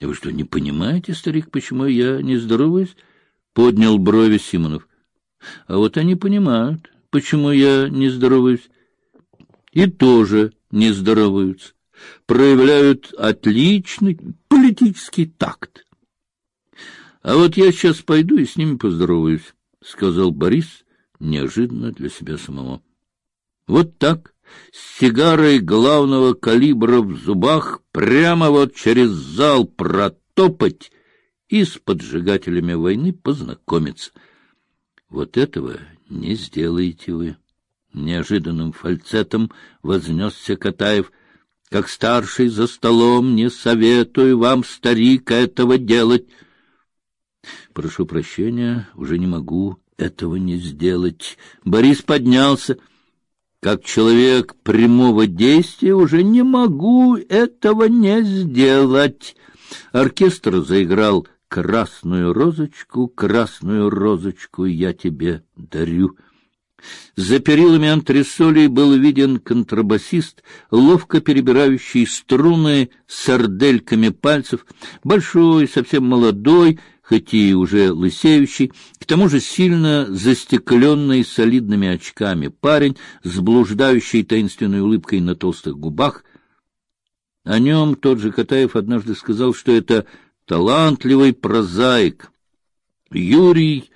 — Вы что, не понимаете, старик, почему я не здороваюсь? — поднял брови Симонов. — А вот они понимают, почему я не здороваюсь. И тоже не здороваются. Проявляют отличный политический такт. — А вот я сейчас пойду и с ними поздороваюсь, — сказал Борис неожиданно для себя самого. Вот так с сигарой главного калибра в зубах прямо вот через зал протопать и с поджигателями войны познакомиться. Вот этого не сделаете вы. Неожиданным фальцетом вознесся Катаев. Как старший за столом не советую вам, старик, этого делать. Прошу прощения, уже не могу этого не сделать. Борис поднялся. Как человек прямого действия уже не могу этого не сделать. Оркестр заиграл красную розочку, красную розочку я тебе дарю. За перилами антресолей был виден контрабасист, ловко перебирающий струны сардельками пальцев, большой, совсем молодой, хоть и уже лысеющий, к тому же сильно застекленный солидными очками парень с блуждающей таинственной улыбкой на толстых губах. О нем тот же Катаев однажды сказал, что это талантливый прозаик. Юрий...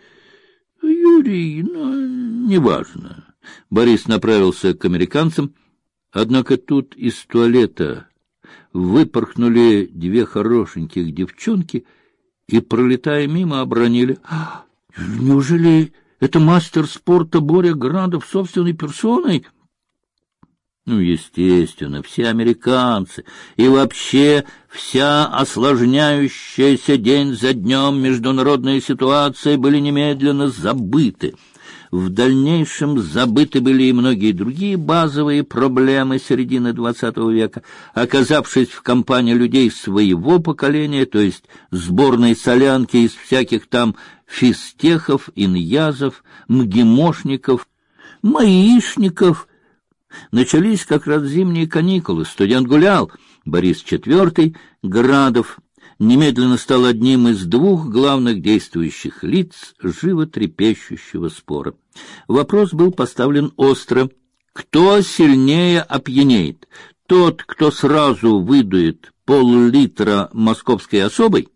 Юрий, ну, неважно. Борис направился к американцам, однако тут из туалета выпорхнули две хорошеньких девчонки — и, пролетая мимо, обронили. «А, неужели это мастер спорта Боря Градов собственной персоной? Ну, естественно, все американцы и вообще вся осложняющаяся день за днем международная ситуация были немедленно забыты. В дальнейшем забыты были и многие другие базовые проблемы середины XX века, оказавшись в компании людей своего поколения, то есть сборной солянки из всяких там фистехов, иньязов, мгимошников, маишников. Начались как раз зимние каникулы, студент гулял, Борис IV, Градов, немедленно стал одним из двух главных действующих лиц животрепещущего спора. Вопрос был поставлен остро. Кто сильнее опьянеет? Тот, кто сразу выдует пол-литра московской особой?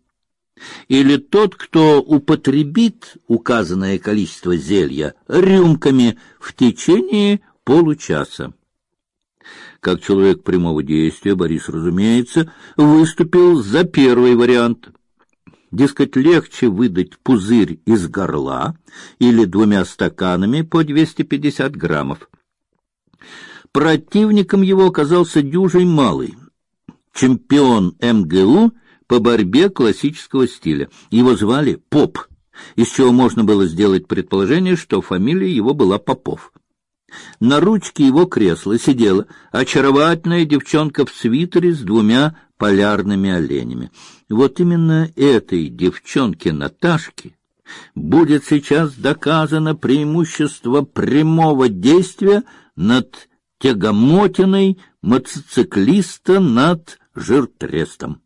Или тот, кто употребит указанное количество зелья рюмками в течение получаса? Как человек прямого действия, Борис, разумеется, выступил за первый вариант. Дескать, легче выдать пузырь из горла или двумя стаканами по 250 граммов. Противником его оказался дюжий малый, чемпион МГУ по борьбе классического стиля. Его звали Поп, из чего можно было сделать предположение, что фамилия его была Попов. На ручке его кресла сидела очаровательная девчонка в свитере с двумя полярными оленями. Вот именно этой девчонке Наташке будет сейчас доказано преимущество прямого действия над тягомотиной мотоциклиста над жиртрестом.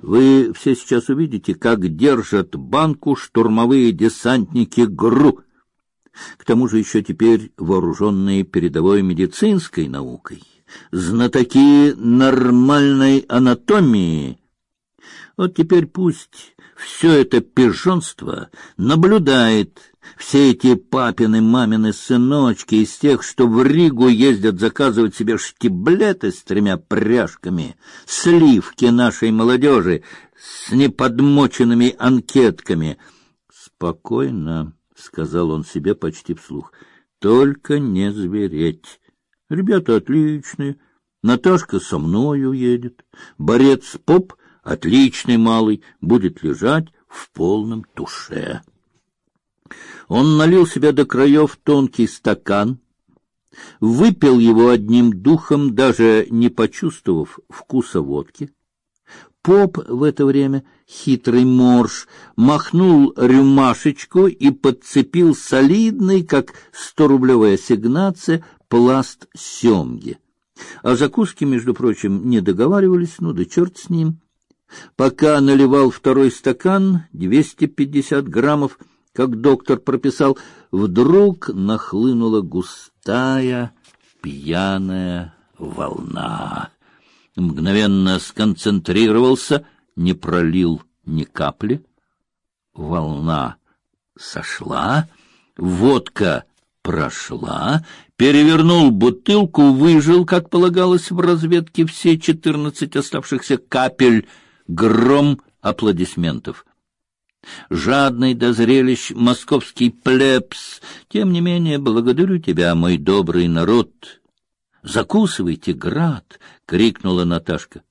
Вы все сейчас увидите, как держат банку штурмовые десантники ГРУ — к тому же еще теперь вооруженные передовой медицинской наукой, знатоки нормальной анатомии. Вот теперь пусть все это пижонство наблюдает все эти папины, мамины сыночки из тех, что в Ригу ездят заказывать себе штиблеты с тремя пряжками, сливки нашей молодежи с неподмоченными анкетками. Спокойно сказал он себе почти вслух. Только не звереть. Ребята отличные. Наташка со мною едет. Борец поп отличный малый, будет лежать в полном туше. Он налил себе до краев тонкий стакан, выпил его одним духом, даже не почувствовав вкуса водки. Поп в это время, хитрый морж, махнул рюмашечку и подцепил солидный, как сторублевая ассигнация, пласт семги. О закуске, между прочим, не договаривались, ну да черт с ним. Пока наливал второй стакан, двести пятьдесят граммов, как доктор прописал, вдруг нахлынула густая пьяная волна. Мгновенно сконцентрировался, не пролил ни капли. Волна сошла, водка прошла, перевернул бутылку, выжил, как полагалось в разведке, все четырнадцать оставшихся капель, гром аплодисментов. Жадный до зрелищ московский плебс, тем не менее, благодарю тебя, мой добрый народ. Закусывайте, град, крикнула Наташка.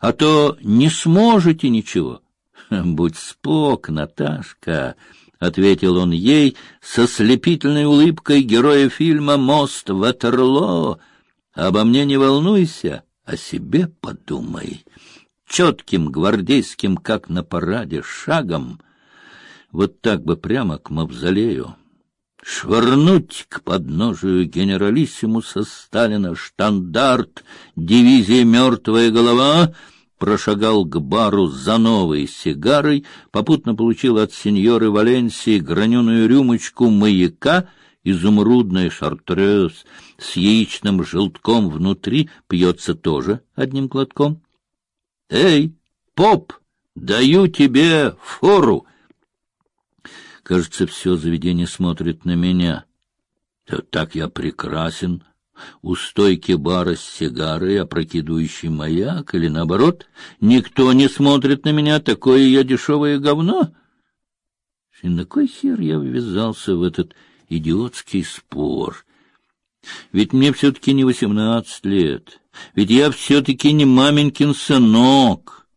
А то не сможете ничего. Будь спок, Наташка, ответил он ей со слепительной улыбкой героя фильма Мост Ватерлоо. Обо мне не волнуйся, о себе подумай. Четким гвардейским, как на параде, шагом вот так бы прямо к мавзолею, швырнуть к подножию генералиссимуса Сталина штандарт дивизии «Мертвая голова», прошагал к бару за новой сигарой, попутно получил от сеньоры Валенсии граненую рюмочку маяка, изумрудный шартрез с яичным желтком внутри, пьется тоже одним глотком. — Эй, поп, даю тебе фору! Кажется, все заведение смотрит на меня. Так я прекрасен. У стойки бара с сигарой, опрокидывающий маяк, или наоборот, никто не смотрит на меня, такое я дешевое говно. И на кой хер я ввязался в этот идиотский спор? Ведь мне все-таки не восемнадцать лет, ведь я все-таки не маменькин сынок.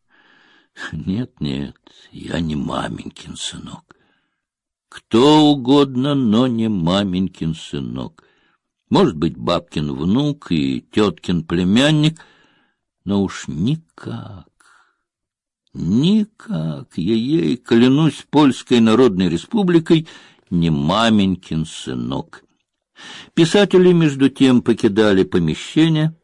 Нет, нет, я не маменькин сынок. Кто угодно, но не маменькин сынок. Может быть, бабкин внук и теткин племянник, но уж никак, никак, я ей, клянусь Польской Народной Республикой, не маменькин сынок. Писатели, между тем, покидали помещение,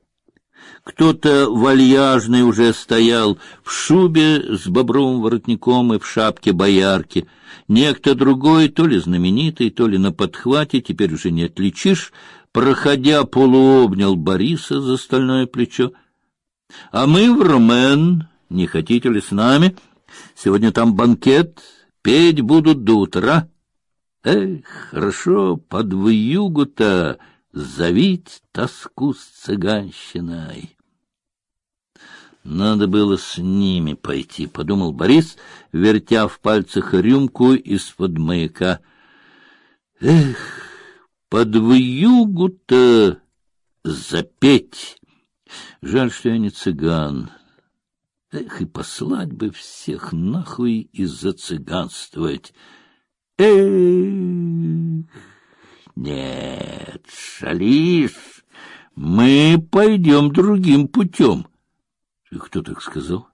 кто-то вальяжный уже стоял в шубе с бобровым воротником и в шапке боярки. Некто другой, то ли знаменитый, то ли на подхвате, теперь уже не отличишь, проходя полуобнял Бориса за стальное плечо. — А мы в Ромен, не хотите ли с нами? Сегодня там банкет, петь будут до утра. Эх, хорошо, под вьюгу-то завить тоску с цыганщиной. Надо было с ними пойти, подумал Борис, вертя в пальцах рюмку из-под маяка. Эх, под вьюгу-то запеть. Жаль, что я не цыган. Эх, и послать бы всех нахуй и зацыганствовать. Эх! Нет, шалишь, мы пойдем другим путем. — Кто так сказал?